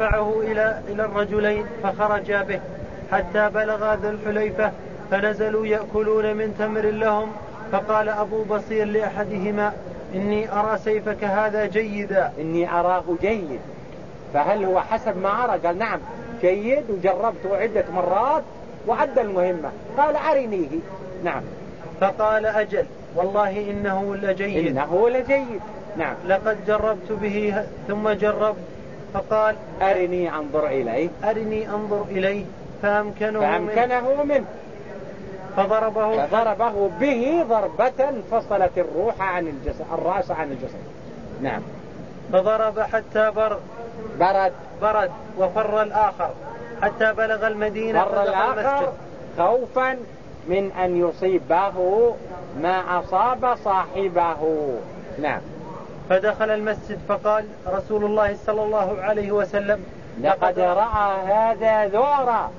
فدفعه إلى إلى الرجلين فخرجا به. حتى بلغا ذو الحليفة فنزلوا يأكلون من تمر لهم. فقال أبو بصير لأحدهما إني أرى سيفك هذا جيدا. إني أراه جيد. فهل هو حسب ما أرى؟ قال نعم جيد وجربته عدة مرات وأدى المهمة. قال أرنيه. نعم. فقال أجل والله إنه لجيد. إنه لجيد. نعم. لقد جربت به ثم جربت فقال أرني أنظر إليه. أرني أنظر إليه. فأمكنه, فأمكنه منه. فضربه. فضربه به ضربة فصلت الروح عن الجسد الرأس عن الجسد. نعم. فضرب حتى برد برد. برد. وفر الآخر. حتى بلغ المدينة فر الآخر خوفا من أن يصيبه ما أصاب صاحبه. نعم. فدخل المسجد فقال رسول الله صلى الله عليه وسلم لقد رأى هذا ذعرا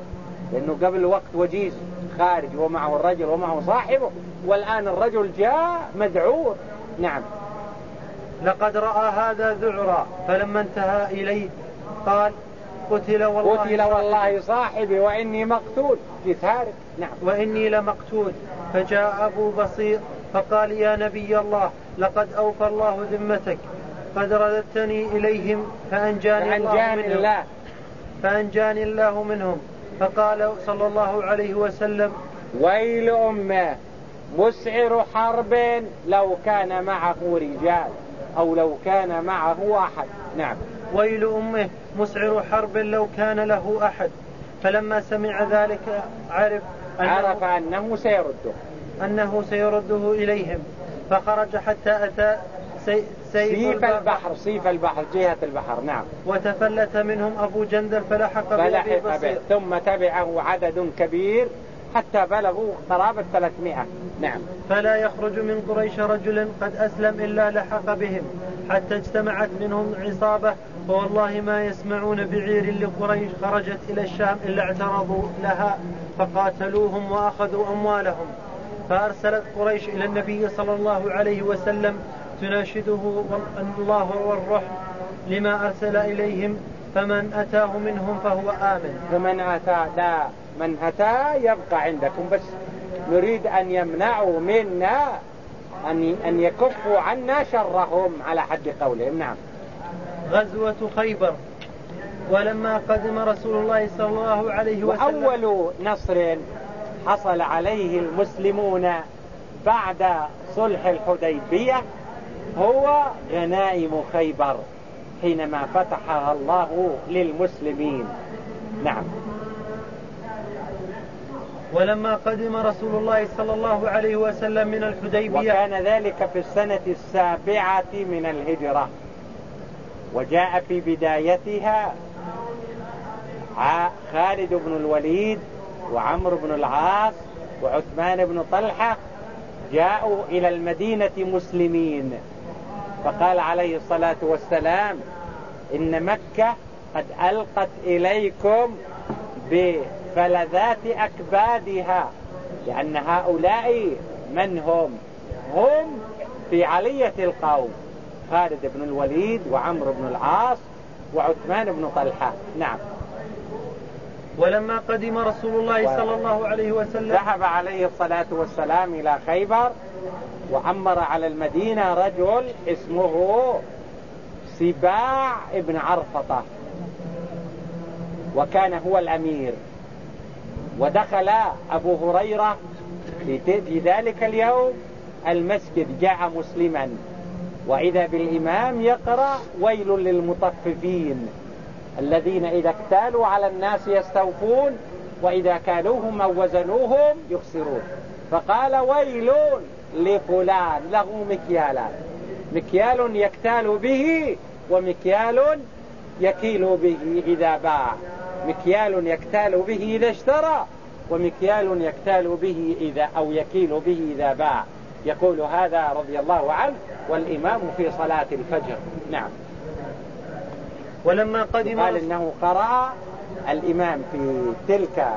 لأنه قبل وقت وجيز خارج ومعه الرجل ومعه صاحبه والآن الرجل جاء مذعور. نعم. لقد رأى هذا ذعرا فلما انتهى إليه قال قتل والله قتل والله صاحبي وإني مقتول. جثارك. نعم. وإني لمقتول. فجاء أبو بصير فقال يا نبي الله لقد أوفى الله ذمتك. قد رددتني إليهم فأنجاني, فأنجاني الله منهم. الله. فأنجاني الله منهم. فقال صلى الله عليه وسلم ويل أمة مسعر حرب لو كان معه رجال أو لو كان معه أحد. نعم. ويل أمة مسعر حرب لو كان له أحد. فلما سمع ذلك عرف أنه عرف أنه سيرده. أنه سيرده إليهم. فخرج حتى أتى سي سيف, سيف البحر. سيف البحر جهة البحر نعم. وتفلت منهم أبو جندل فلحق, فلحق به ثم تبعه عدد كبير حتى بلغوا قرابة 300 نعم. فلا يخرج من قريش رجل قد أسلم إلا لحق بهم. حتى اجتمعت منهم عصابة فوالله ما يسمعون بعير لقريش خرجت إلى الشام إلا اعترضوا لها فقاتلوهم وأخذوا أموالهم. فأرسلت قريش إلى النبي صلى الله عليه وسلم تناشده الله والرحم لما أرسل إليهم فمن أتاه منهم فهو آمن. فمن أتى لا من أتى يبقى عندكم بس. نريد أن يمنعوا منا أن أن يكفوا عنا شرهم على حد قولهم. نعم. غزوة خيبر. ولما قدم رسول الله صلى الله عليه وسلم وأول نصر حصل عليه المسلمون بعد صلح الحديبية هو غنائم خيبر حينما فتحها الله للمسلمين. نعم. ولما قدم رسول الله صلى الله عليه وسلم من الحديبية وكان ذلك في السنة السابعة من الهجرة. وجاء في بدايتها خالد بن الوليد وعمرو بن العاص وعثمان بن طلحة جاءوا إلى المدينة مسلمين. فقال عليه الصلاة والسلام إن مكة قد ألقت إليكم بفلذات أكبادها لأن هؤلاء من هم؟ هم في علية القوم خالد بن الوليد وعمرو بن العاص وعثمان بن طلحة. نعم. ولما قدم رسول الله صلى الله عليه وسلم ذهب عليه الصلاة والسلام إلى خيبر وأمر على المدينة رجل اسمه سباع ابن عرفطة وكان هو الأمير. ودخل أبو هريرة في ذلك اليوم المسجد جاء مسلما. وإذا بالإمام يقرأ ويل للمطففين. الذين إذا اكتالوا على الناس يستوفون وإذا كالوهم أو وزنوهم يخسرون. فقال ويل لفلان له مكيالان. مكيال يكتال به ومكيال يكيل به إذا باع. مكيال يكتال به إذا اشترى ومكيال يكتال به إذا أو يكيل به إذا باع. يقول هذا رضي الله عنه والإمام في صلاة الفجر. نعم. ولما قدم قال إنه قرأ الإمام في تلك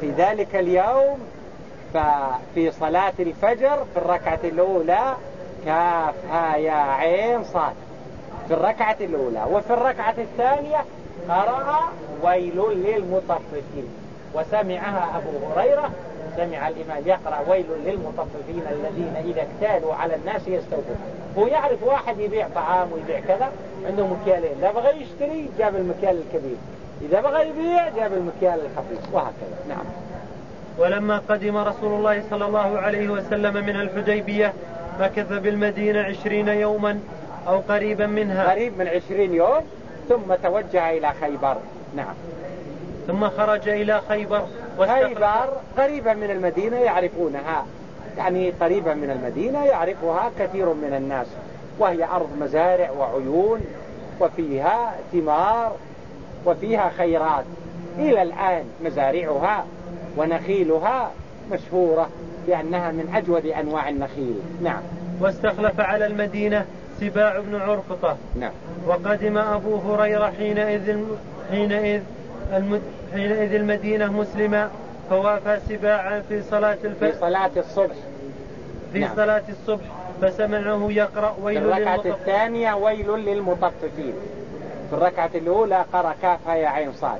في ذلك اليوم ففي صلاة الفجر في الركعة الأولى كاف ها يا عين صاد. في الركعة الأولى. وفي الركعة الثانية قرأ ويل للمطففين. وسمعها أبو هريرة سمع الإمام يقرأ ويل للمطففين الذين إذا اكتالوا على الناس يستوفون. هو يعرف واحد يبيع طعام ويبيع كذا عنده مكيالين إذا بغى يشتري جاب المكيال الكبير. إذا بغى يبيع جاب المكيال الخفيف وهكذا. نعم. ولما قدم رسول الله صلى الله عليه وسلم من الحديبية مكث بالمدينة عشرين يوما أو قريبا منها. قريب من عشرين يوم ثم توجه إلى خيبر. نعم. ثم خرج إلى خيبر خيبر قريبا من المدينة يعرفونها. يعني قريبا من المدينة يعرفها كثير من الناس. وهي أرض مزارع وعيون وفيها ثمار وفيها خيرات. إلى الآن مزارعها ونخيلها مشهورة بأنها من أجود أنواع النخيل. نعم. واستخلف على المدينة سباع بن عرفطة. نعم. وقدم أبو هريرة حينئذ حينئذ حينئذ المدينة مسلمة فوافى سباعا في صلاة الفجر في صلاة الصبح. في نعم. صلاة الصبح فسمعه يقرأ ويل في الركعة الثانية ويل للمطففين. في الركعة الأولى قرأ كاف يا عين صاد.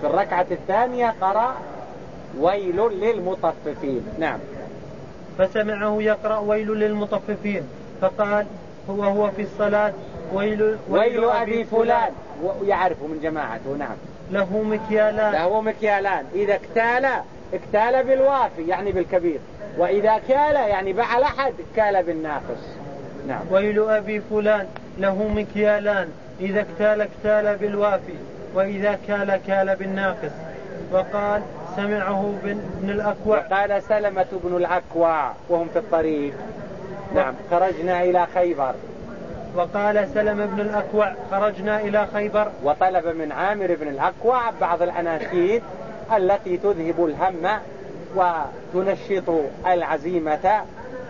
في الركعة الثانية قرأ ويل للمطففين. نعم. فسمعه يقرأ ويل للمطففين. فقال هو هو في الصلاة ويل, ويل, ويل أبي فلان. ويعرفه من جماعته. نعم. له مكيالان. له مكيالان. إذا اكتال اكتال بالوافي يعني بالكبير. وإذا كال يعني بعل أحد كال بالناقص. نعم. ويل أبي فلان له مكيالان. إذا اكتال اكتال بالوافي. وإذا كال كال بالناقص. وقال سمعه بن الأكوع. قال سلمة بن الأكوع. وهم في الطريق. نعم. خرجنا إلى خيبر. وقال سلم بن الأكوع خرجنا إلى خيبر. وطلب من عامر بن الأكوع بعض الأناشيد التي تذهب الهم وتنشط العزيمة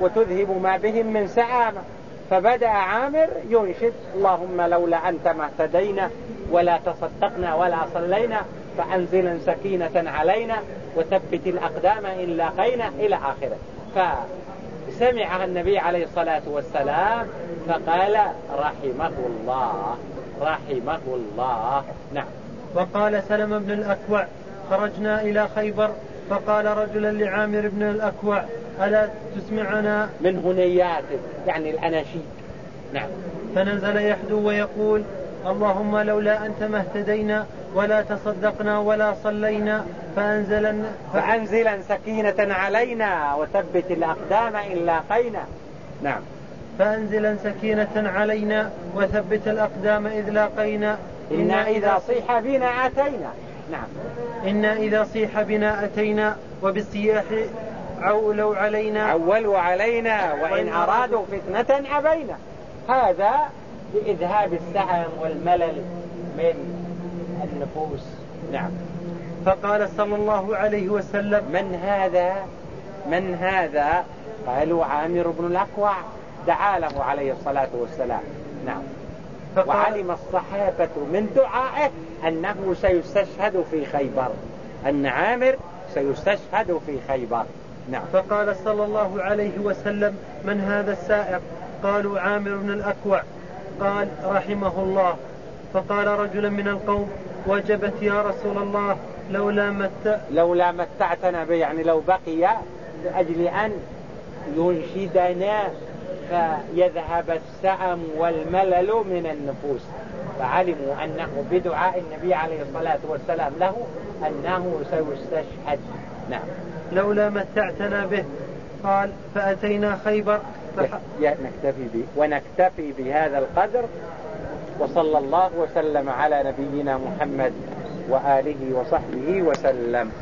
وتذهب ما بهم من سعامة. فبدأ عامر ينشد اللهم لولا أنت ما اهتدينا ولا تصدقنا ولا صلينا فأنزلا سكينة علينا وثبت الأقدام إن لاقينا إلى آخره. فسمعها النبي عليه الصلاة والسلام فقال رحمه الله رحمه الله. نعم. وقال سلم بن الأكوع خرجنا إلى خيبر فقال رجلا لعامر بن الأكوع ألا تسمعنا؟ من هنيات يعني الأناشيد. نعم. فنزل يحدو ويقول اللهم لولا أنت ما اهتدينا ولا تصدقنا ولا صلينا فأنزلا فأنزلا سكينة علينا وثبت الأقدام إن لاقينا نعم. فأنزلا سكينة علينا وثبت الأقدام إذ لاقينا. إنا إذا صيح بنا أتينا. نعم. إنا إذا صيح بنا أتينا وبالسياح عولوا علينا. عولوا علينا وإن أرادوا فتنة أبينا. هذا لإذهاب السعم والملل من النفوس. نعم. فقال صلى الله عليه وسلم من هذا؟ من هذا؟ قالوا عامر بن الأكوع دعا له عليه الصلاة والسلام. نعم. وعلم الصحابة من دعائه أنه سيستشهد في خيبر. أن عامر سيستشهد في خيبر. نعم. فقال صلى الله عليه وسلم من هذا السائق؟ قالوا عامر بن الأكوع قال رحمه الله فقال رجل من القوم وجبت يا رسول الله لولا مت لولا متعتنا به يعني لو بقي لأجل أن ينشدنا فيذهب السأم والملل من النفوس. فعلموا أنه بدعاء النبي عليه الصلاة والسلام له أنه سيستشهد. نعم. لولا متعتنا به قال فأتينا خيبر. نكتفي به ونكتفي بهذا القدر وصلى الله وسلم على نبينا محمد وآله وصحبه وسلم